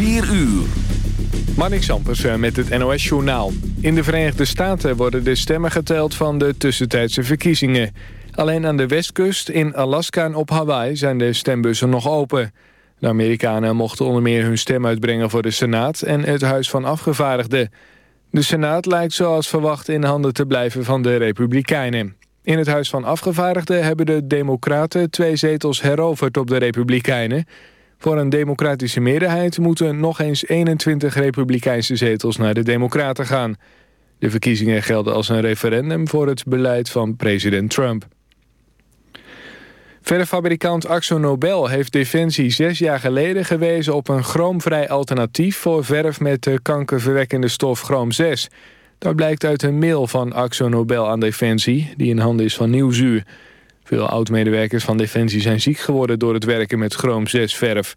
4 uur. Manik Sampers eh, met het NOS-journaal. In de Verenigde Staten worden de stemmen geteld van de tussentijdse verkiezingen. Alleen aan de westkust, in Alaska en op Hawaii zijn de stembussen nog open. De Amerikanen mochten onder meer hun stem uitbrengen voor de Senaat en het Huis van Afgevaardigden. De Senaat lijkt zoals verwacht in handen te blijven van de Republikeinen. In het Huis van Afgevaardigden hebben de Democraten twee zetels heroverd op de Republikeinen... Voor een democratische meerderheid moeten nog eens 21 republikeinse zetels naar de democraten gaan. De verkiezingen gelden als een referendum voor het beleid van president Trump. Verffabrikant Axo Nobel heeft Defensie zes jaar geleden gewezen op een chroomvrij alternatief voor verf met de kankerverwekkende stof chroom 6. Dat blijkt uit een mail van Axo Nobel aan Defensie, die in handen is van Nieuwsuur. Veel oud-medewerkers van Defensie zijn ziek geworden door het werken met chroom 6 verf.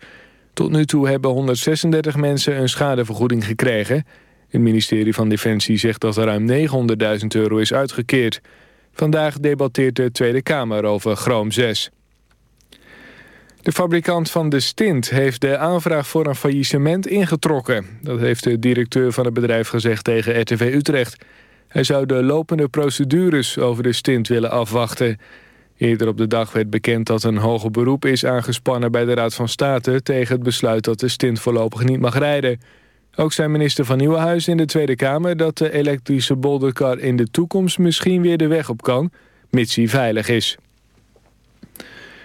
Tot nu toe hebben 136 mensen een schadevergoeding gekregen. Het ministerie van Defensie zegt dat er ruim 900.000 euro is uitgekeerd. Vandaag debatteert de Tweede Kamer over chroom 6. De fabrikant van de stint heeft de aanvraag voor een faillissement ingetrokken. Dat heeft de directeur van het bedrijf gezegd tegen RTV Utrecht. Hij zou de lopende procedures over de stint willen afwachten. Eerder op de dag werd bekend dat een hoger beroep is aangespannen bij de Raad van State tegen het besluit dat de stint voorlopig niet mag rijden. Ook zei minister van Nieuwenhuis in de Tweede Kamer dat de elektrische bolderkar in de toekomst misschien weer de weg op kan, mits hij veilig is.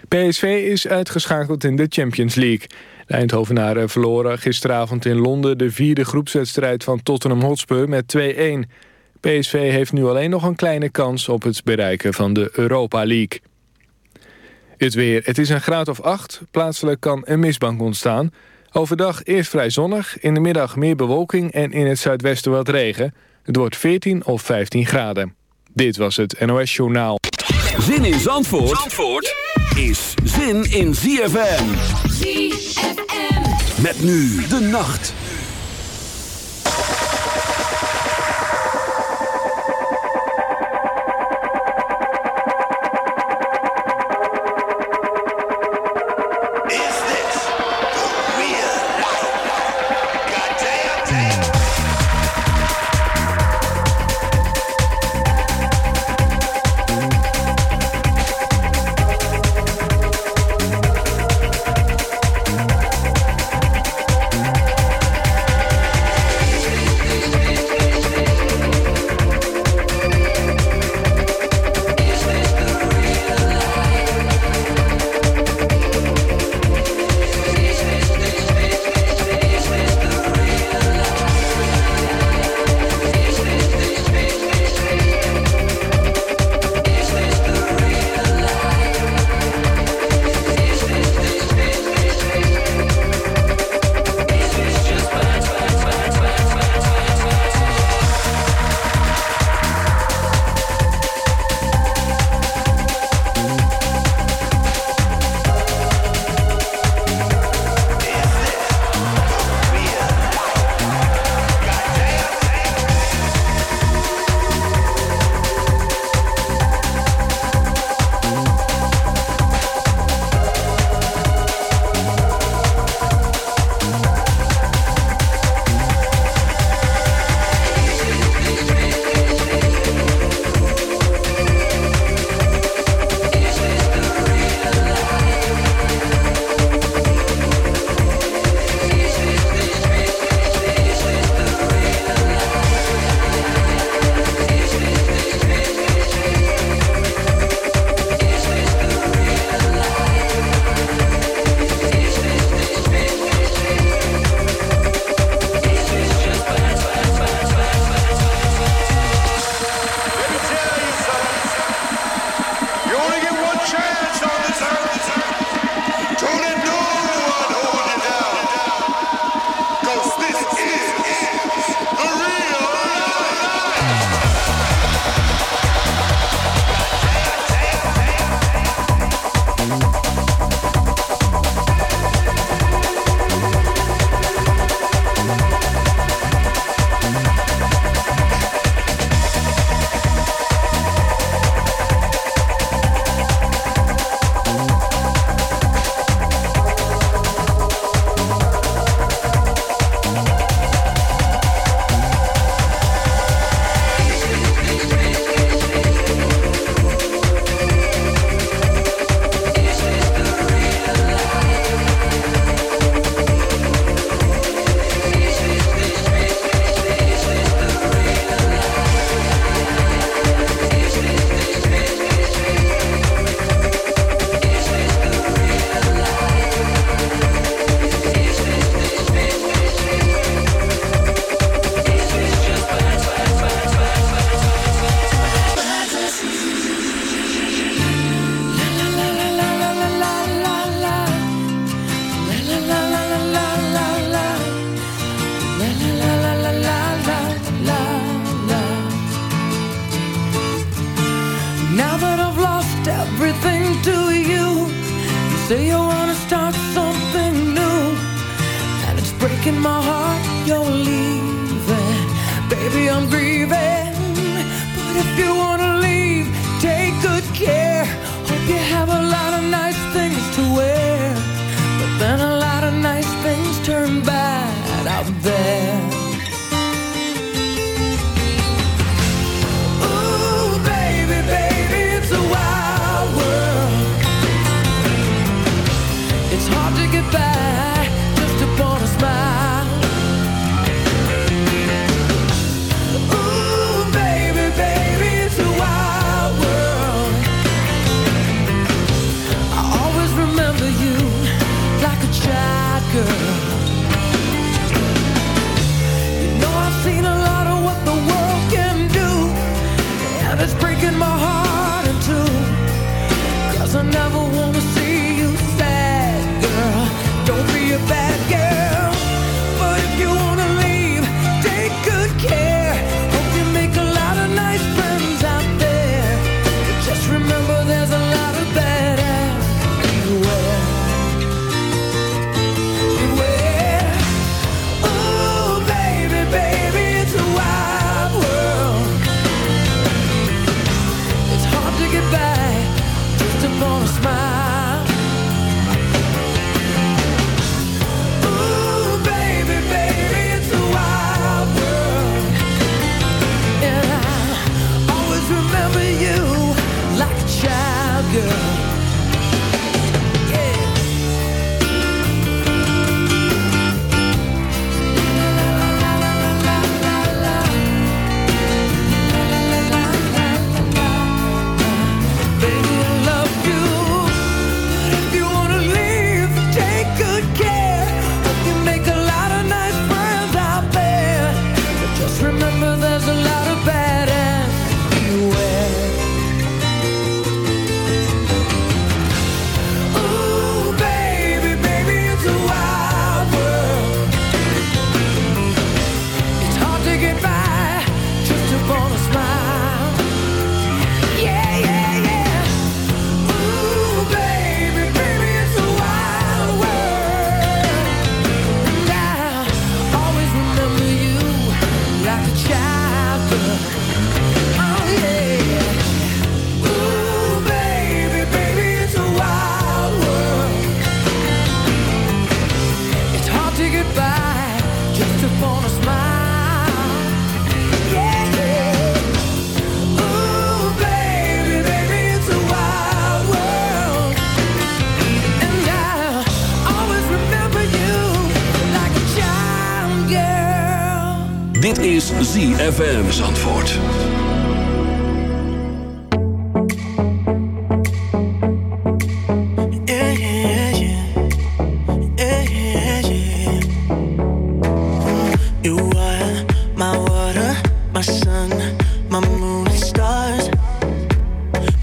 PSV is uitgeschakeld in de Champions League. De Eindhovenaren verloren gisteravond in Londen de vierde groepswedstrijd van Tottenham Hotspur met 2-1. PSV heeft nu alleen nog een kleine kans op het bereiken van de Europa League. Het weer. Het is een graad of 8. Plaatselijk kan een misbank ontstaan. Overdag eerst vrij zonnig, in de middag meer bewolking en in het zuidwesten wat regen. Het wordt 14 of 15 graden. Dit was het NOS Journaal. Zin in Zandvoort, Zandvoort is zin in ZFM. ZFM. Met nu de nacht.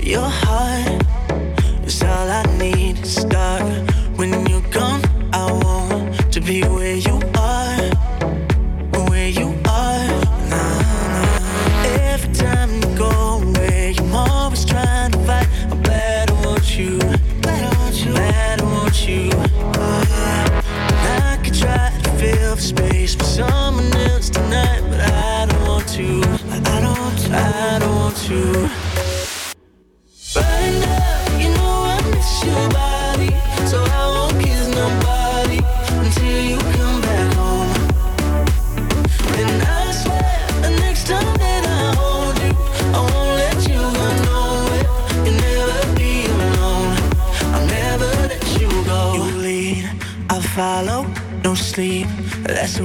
Your heart is all I need. It's dark when you're gone. I want to be where you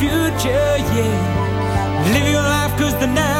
future, yeah. Live your life, cause the now.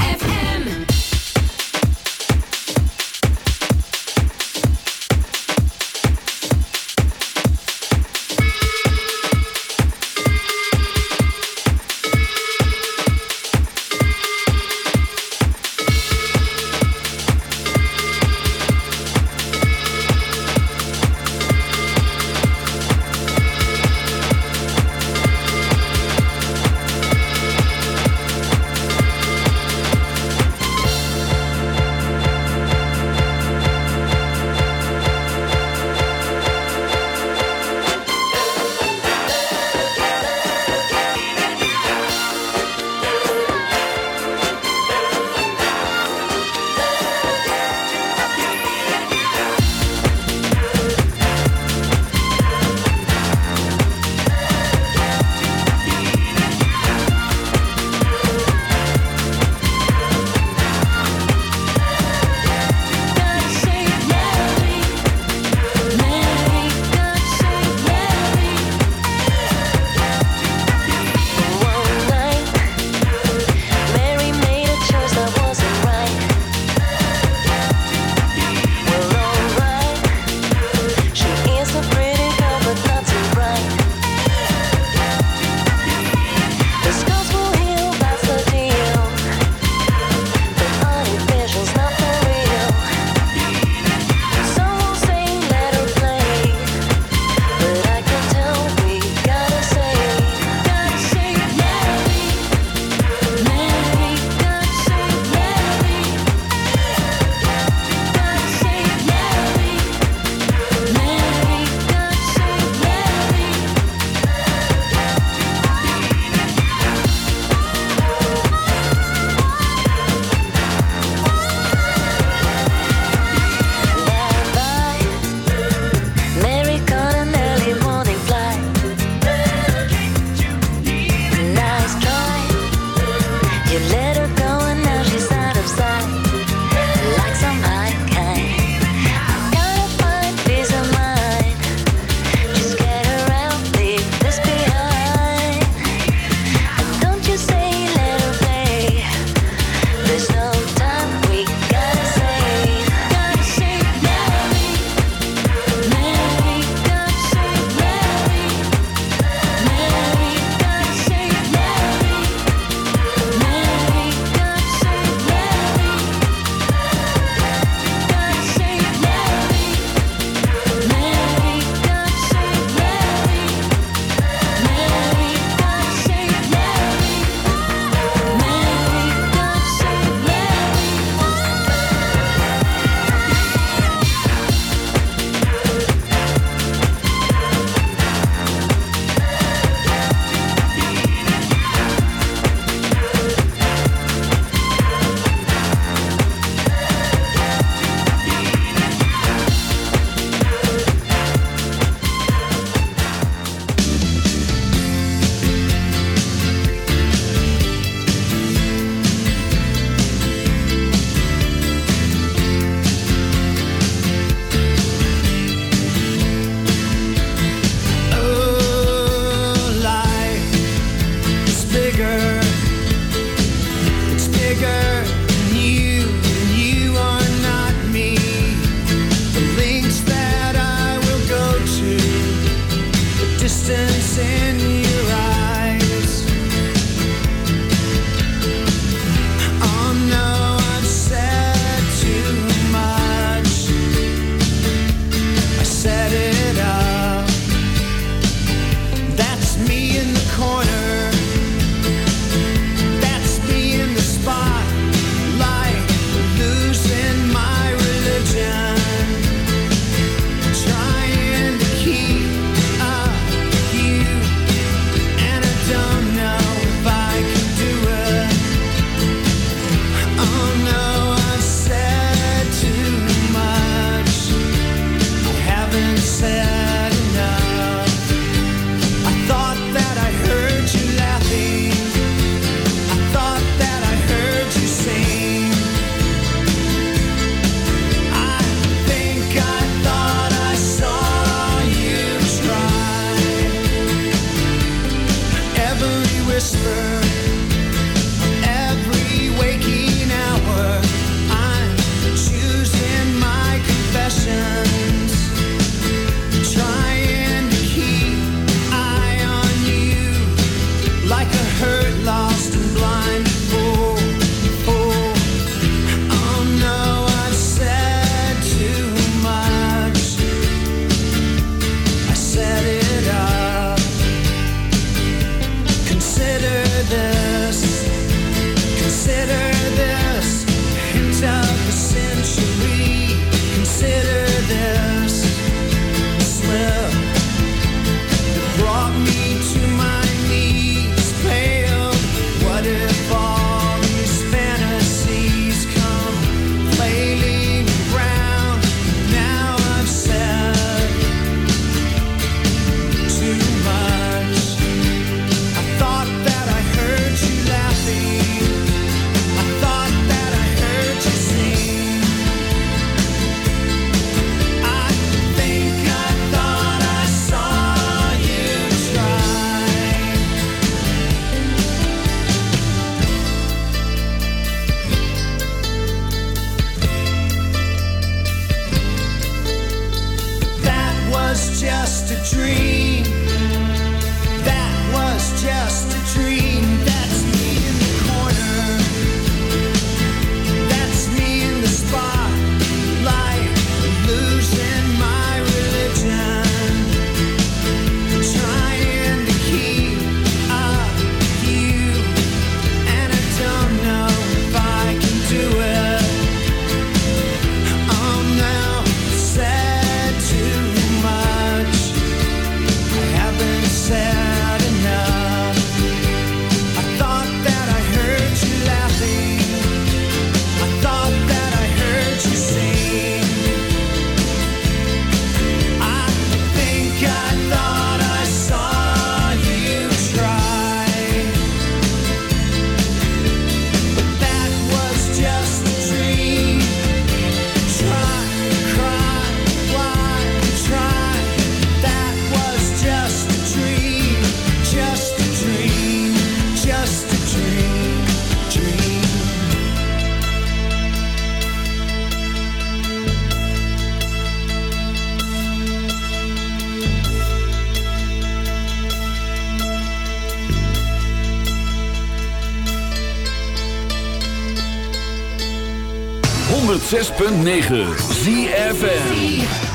106.9 ZFN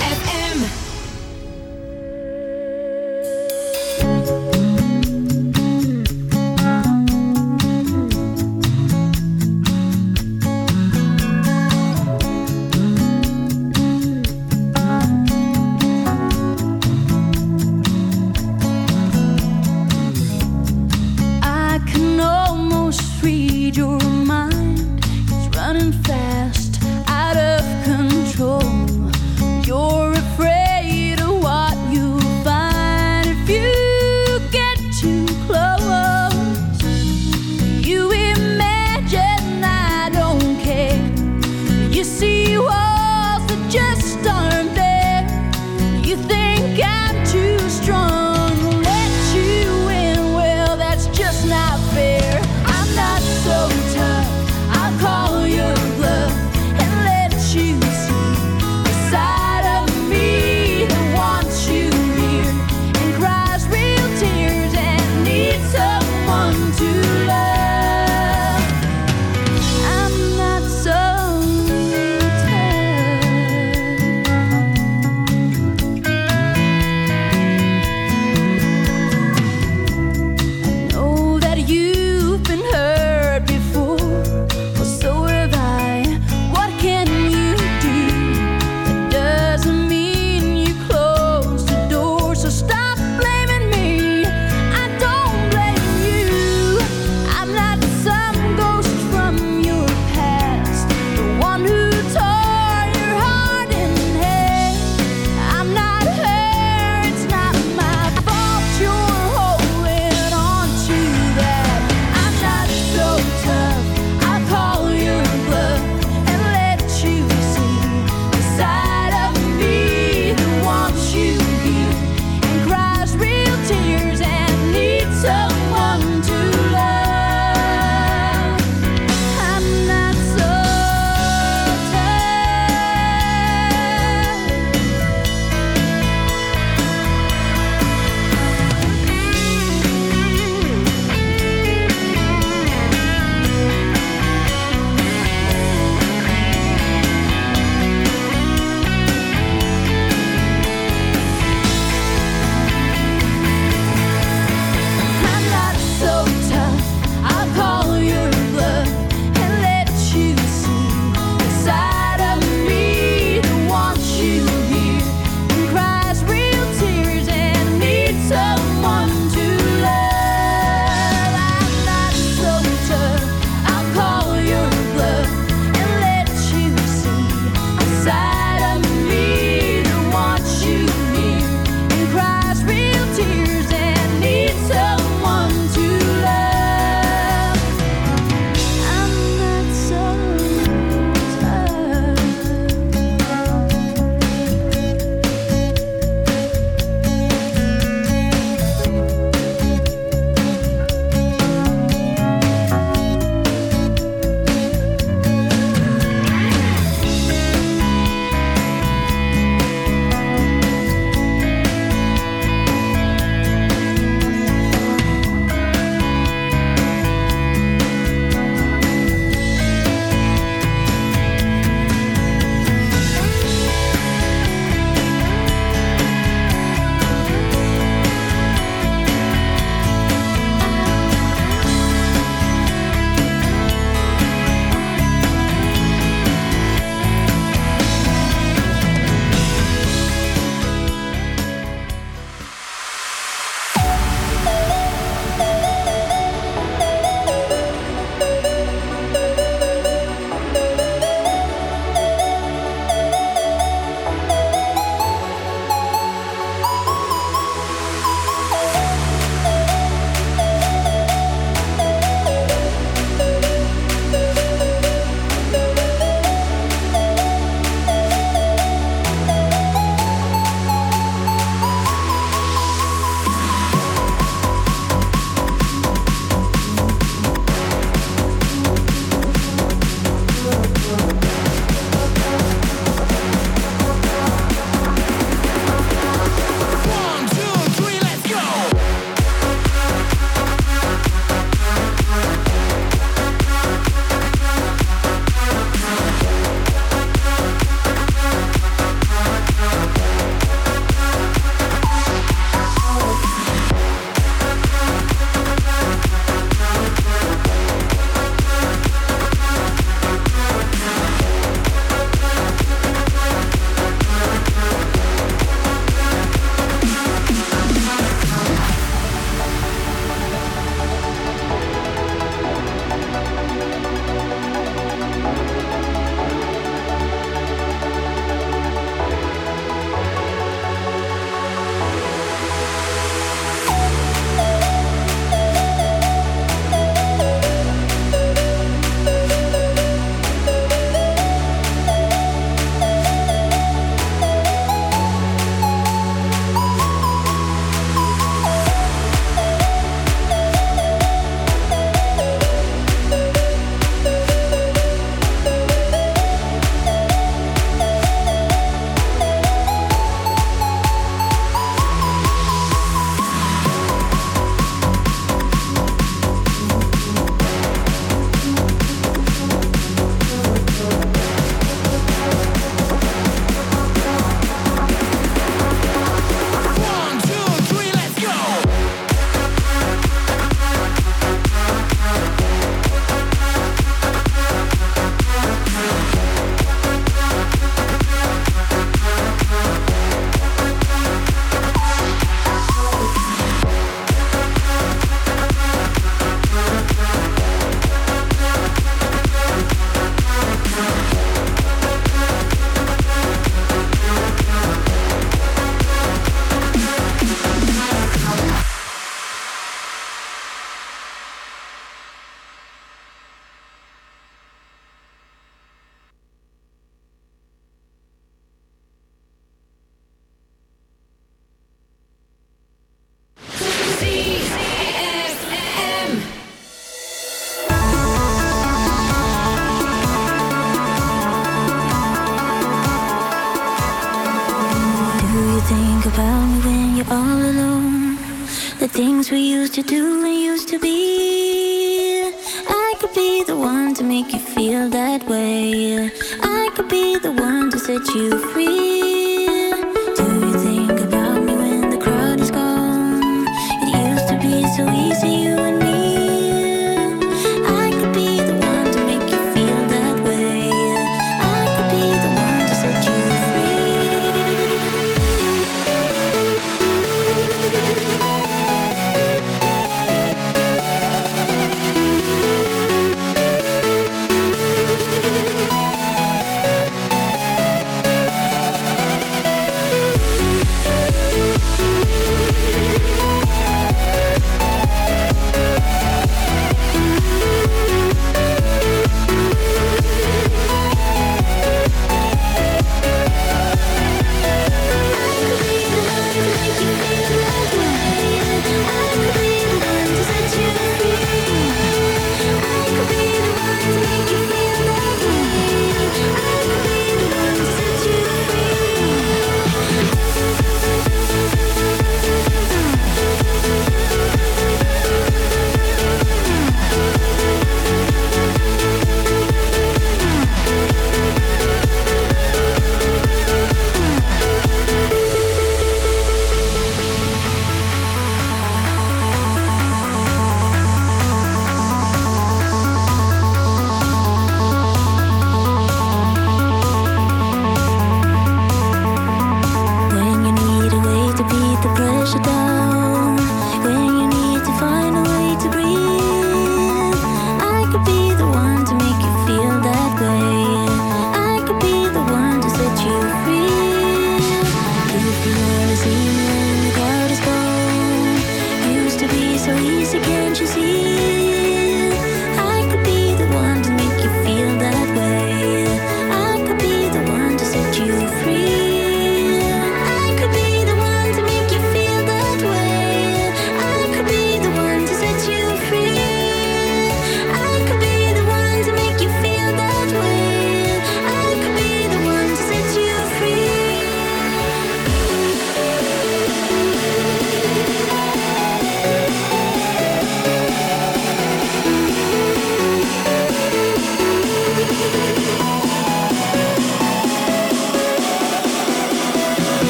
you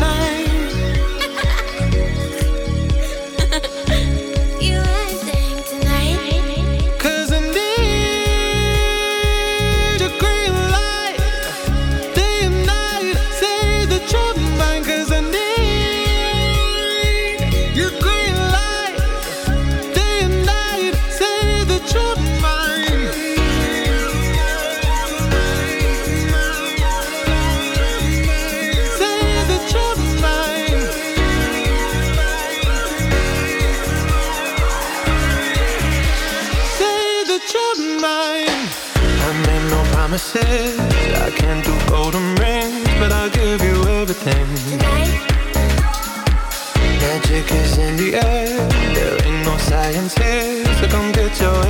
tonight